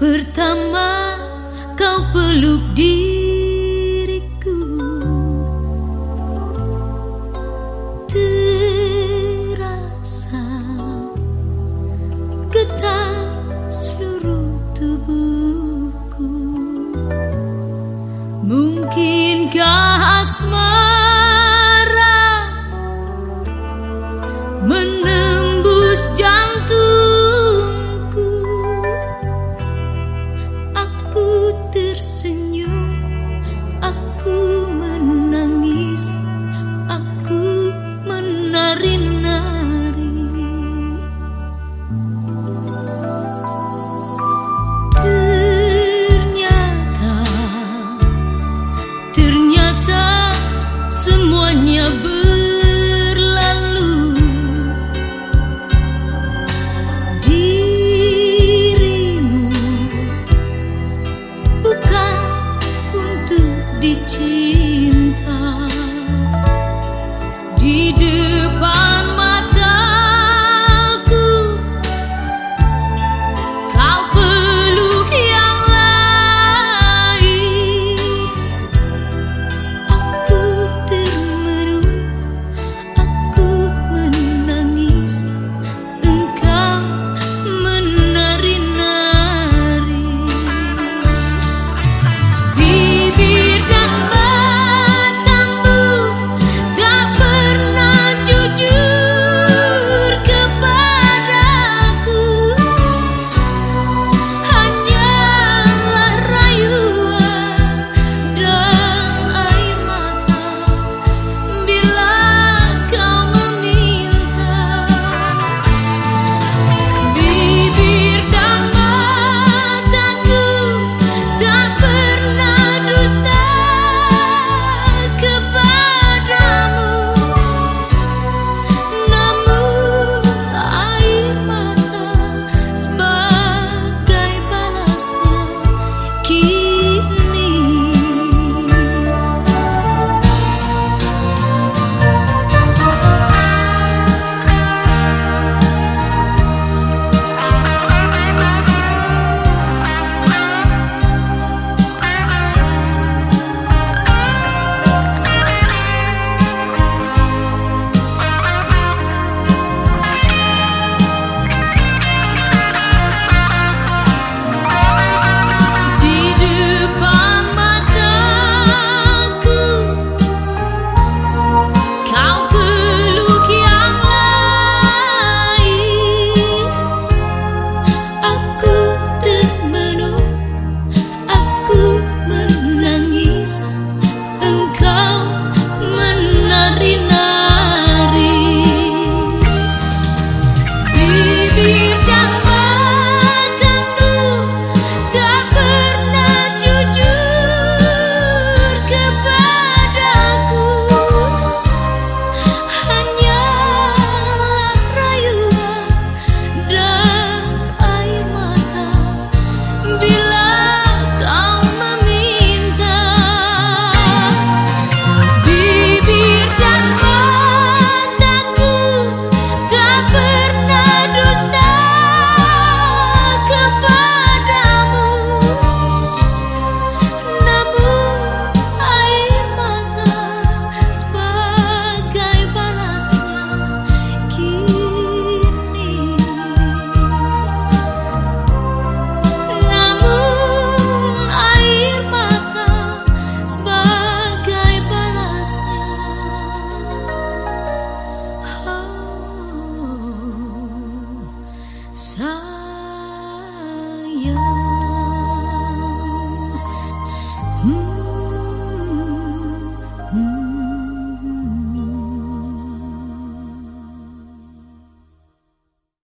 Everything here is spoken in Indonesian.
Pertama kau peluk diriku. Terasa getar seluruh tubuhku. Mungkinkah asmara dicinta